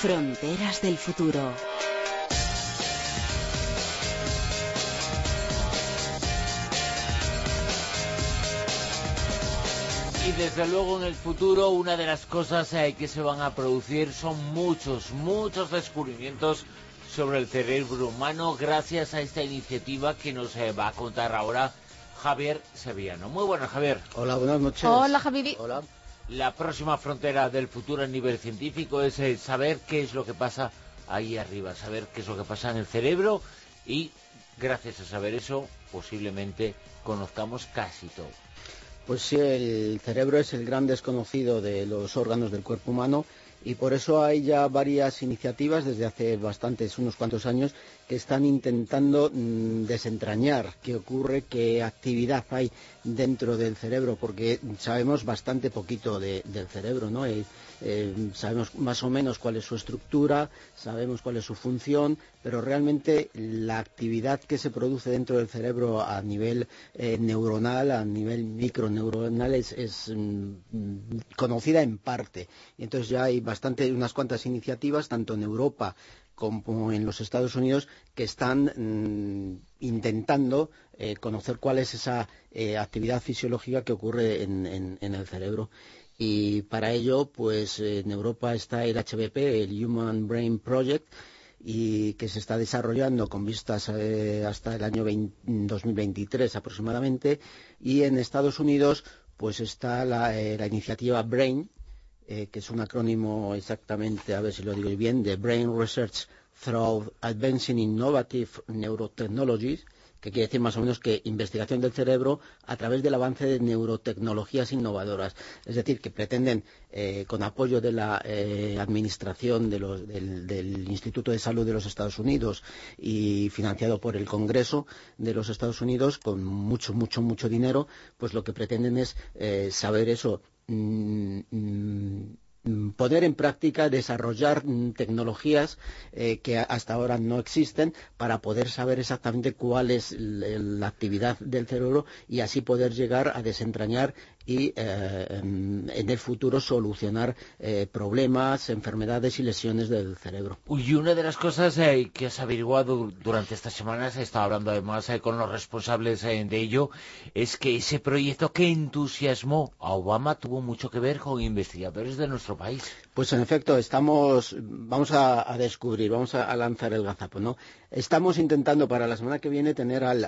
Fronteras del futuro. Y desde luego en el futuro una de las cosas eh, que se van a producir son muchos, muchos descubrimientos sobre el cerebro humano gracias a esta iniciativa que nos eh, va a contar ahora Javier Sevillano. Muy buenas, Javier. Hola, buenas noches. Hola, Javier. Hola. La próxima frontera del futuro a nivel científico es eh, saber qué es lo que pasa ahí arriba, saber qué es lo que pasa en el cerebro y gracias a saber eso posiblemente conozcamos casi todo. Pues sí, el cerebro es el gran desconocido de los órganos del cuerpo humano y por eso hay ya varias iniciativas desde hace bastantes, unos cuantos años, que están intentando mm, desentrañar qué ocurre, qué actividad hay dentro del cerebro, porque sabemos bastante poquito del cerebro, ¿no? Eh, eh, sabemos más o menos cuál es su estructura, sabemos cuál es su función, pero realmente la actividad que se produce dentro del cerebro a nivel eh, neuronal, a nivel microneuronal, es, mm, conocida en parte. Y entonces ya hay unas cuantas iniciativas, tanto en Europa como en los Estados Unidos, que están mm, intentando eh, conocer cuál es esa eh, actividad fisiológica que ocurre en, el cerebro. Y para ello, pues en Europa está el HBP, el Human Brain Project, y que se está desarrollando con vistas eh, hasta el año 2023 aproximadamente. Y en Estados Unidos, pues está la, la iniciativa BRAIN, eh, que es un acrónimo exactamente, a ver si lo digo bien, de Brain Research Through Advancing Innovative Neurotechnologies, que quiere decir más o menos que investigación del cerebro a través del avance de neurotecnologías innovadoras. Es decir, que pretenden, eh, con apoyo de la eh, administración del, Instituto de Salud de los Estados Unidos y financiado por el Congreso de los Estados Unidos, con mucho, mucho, mucho dinero, pues lo que pretenden es saber eso, poner en práctica, desarrollar tecnologías eh, que hasta ahora no existen para poder saber exactamente cuál es la actividad del cerebro y así poder llegar a desentrañar y eh, en el futuro solucionar eh, problemas, enfermedades y lesiones del cerebro. Y una de las cosas eh, que has averiguado durante estas semanas, he estado hablando además con los responsables de ello, es que ese proyecto que entusiasmó a Obama tuvo mucho que ver con investigadores de nuestro país. Pues en efecto, estamos, vamos a, descubrir, vamos a, lanzar el gazapo, ¿no? Estamos intentando para la semana que viene tener al,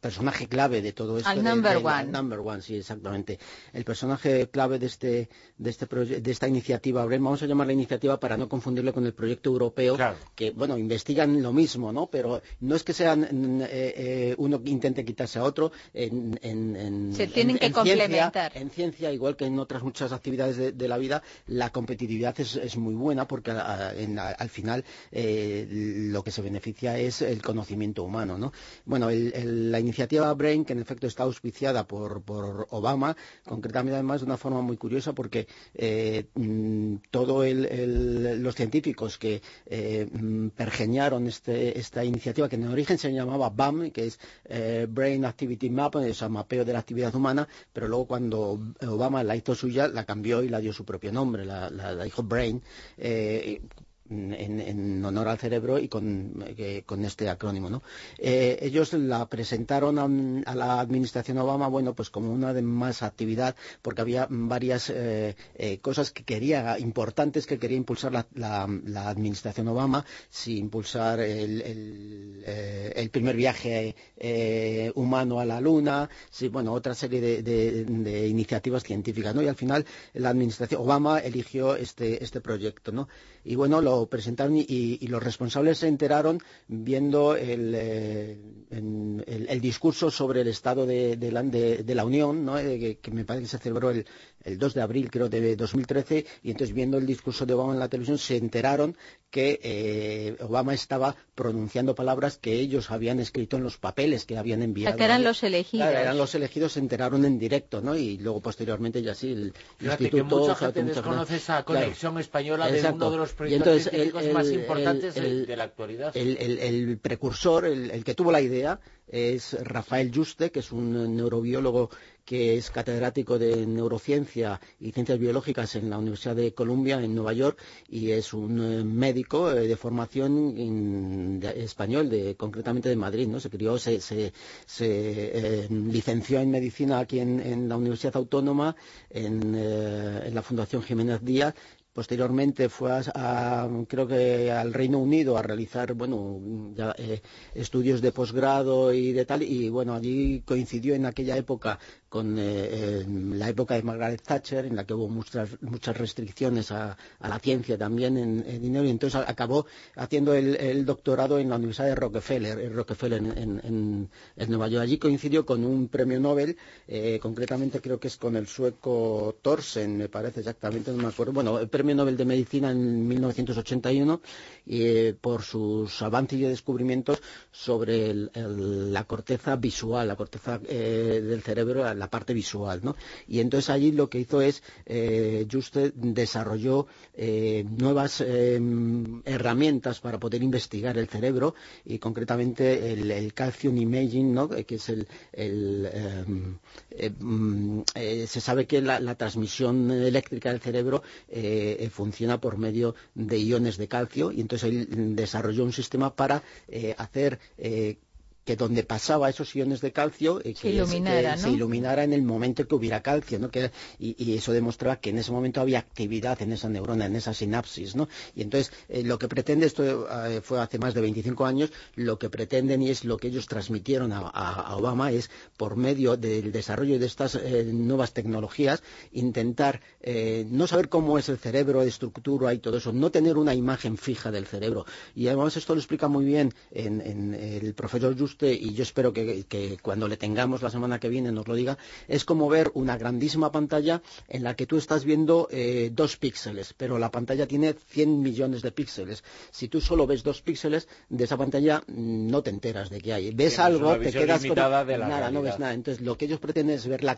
personaje clave de todo esto. Al number one. number one, sí, exactamente. El personaje clave de este, de este de esta iniciativa, vamos a llamar la iniciativa para no confundirlo con el proyecto europeo, que, bueno, investigan lo mismo, ¿no? Pero no es que sean, eh, eh, uno intente quitarse a otro en, Se tienen que complementar. en ciencia, igual que en otras muchas actividades de la vida, la competitividad es, muy buena porque al final eh, lo que se beneficia es el conocimiento humano. ¿no? Bueno, la iniciativa Brain, que en efecto está auspiciada por, Obama, concretamente además de una forma muy curiosa porque eh, mm, todos los científicos que eh, mm, pergeñaron este, esta iniciativa, que en origen se llamaba BAM, que es Brain Activity Map, o sea, mapeo de la actividad humana, pero luego cuando Obama la hizo suya, la cambió y la dio su propio nombre, la, la, dijo Brain, eh, en, honor al cerebro y con, eh, este acrónimo. ¿no? Eh, ellos la presentaron a, la administración Obama, bueno, pues como una de más actividad, porque había varias cosas que quería, importantes que quería impulsar la, administración Obama, si impulsar el, primer viaje humano a la Luna, si, bueno, otra serie de, iniciativas científicas, ¿no? Y al final la administración Obama eligió este, este proyecto, ¿no? Y bueno, presentaron y, los responsables se enteraron viendo el, eh, el, discurso sobre el estado de, de, la, Unión, ¿no? Eh, que, me parece que se celebró el, el 2 de abril, creo, de 2013, y entonces viendo el discurso de Obama en la televisión se enteraron que eh, Obama estaba pronunciando palabras que ellos habían escrito en los papeles que habían enviado. que eran los elegidos. eran los elegidos, se enteraron en directo, ¿no? Y luego posteriormente ya sí, el Fíjate instituto... que mucha gente desconoce esa conexión española de uno de los proyectos científicos más importantes de, la actualidad. El, precursor, el, que tuvo la idea, es Rafael Juste, que es un neurobiólogo que es catedrático de neurociencia y ciencias biológicas en la Universidad de Columbia, en Nueva York, y es un eh, médico eh, de formación español, de, concretamente de Madrid. ¿no? Se crió, se, eh, licenció en medicina aquí en, la Universidad Autónoma, en, en la Fundación Jiménez Díaz, Posteriormente fue a, creo que al Reino Unido a realizar bueno eh, estudios de posgrado y de tal y bueno allí coincidió en aquella época con eh, la época de Margaret Thatcher en la que hubo muchas muchas restricciones a, la ciencia también en, dinero y entonces acabó haciendo el, doctorado en la Universidad de Rockefeller, Rockefeller en, Nueva York. Allí coincidió con un premio Nobel, eh, concretamente creo que es con el sueco Thorsen, me parece exactamente, no me acuerdo. Bueno, Nobel de Medicina en 1981 y, por sus avances y descubrimientos sobre la corteza visual, la corteza eh, del cerebro, la parte visual. ¿no? Y entonces allí lo que hizo es, eh, Juste desarrolló eh, nuevas herramientas para poder investigar el cerebro y concretamente el, calcium imaging, ¿no? que es el, mm, se sabe que la, transmisión eléctrica del cerebro eh, funciona por medio de iones de calcio y entonces él desarrolló un sistema para eh, hacer eh, que donde pasaba esos iones de calcio eh, que, se, iluminara, en el momento que hubiera calcio, ¿no? y, eso demostraba que en ese momento había actividad en esa neurona, en esa sinapsis, ¿no? Y entonces eh, lo que pretende, esto eh, fue hace más de 25 años, lo que pretenden y es lo que ellos transmitieron a, Obama es por medio del desarrollo de estas nuevas tecnologías intentar no saber cómo es el cerebro, de estructura y todo eso, no tener una imagen fija del cerebro. Y además esto lo explica muy bien en, el profesor Just y yo espero que, cuando le tengamos la semana que viene nos lo diga, es como ver una grandísima pantalla en la que tú estás viendo eh, dos píxeles, pero la pantalla tiene 100 millones de píxeles. Si tú solo ves dos píxeles de esa pantalla, mm, no te enteras de qué hay. Ves algo, te quedas con nada, no ves nada. Entonces, lo que ellos pretenden es ver la,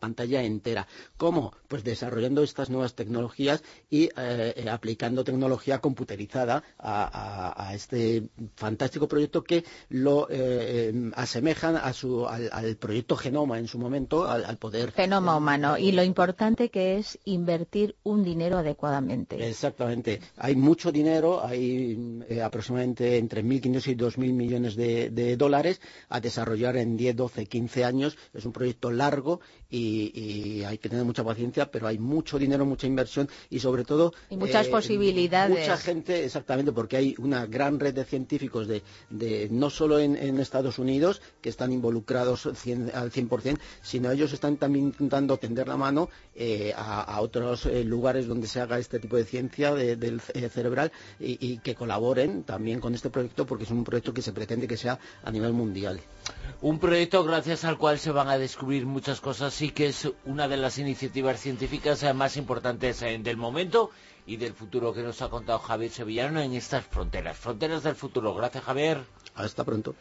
pantalla entera. ¿Cómo? Pues desarrollando estas nuevas tecnologías y eh, eh, aplicando tecnología computerizada a, este fantástico proyecto que lo eh, eh, asemejan a su, al, proyecto Genoma en su momento, al, poder... Genoma humano, y lo importante que es invertir un dinero adecuadamente. Exactamente. Hay mucho dinero, hay eh, aproximadamente entre 1.500 y 2.000 millones de, dólares a desarrollar en 10, 12, 15 años. Es un proyecto largo y, hay que tener mucha paciencia, pero hay mucho dinero, mucha inversión y sobre todo... Y muchas posibilidades. Mucha gente, exactamente, porque hay una gran red de científicos de, de no solo en, en Estados Unidos que están involucrados al 100%, sino ellos están también intentando tender la mano eh, a, otros eh, lugares donde se haga este tipo de ciencia del eh, cerebral y, que colaboren también con este proyecto porque es un proyecto que se pretende que sea a nivel mundial. Un proyecto gracias al cual se van a descubrir muchas cosas y que es una de las iniciativas científicas más importantes del momento y del futuro que nos ha contado Javier Sevillano en estas fronteras, fronteras del futuro. Gracias Javier. Hasta pronto.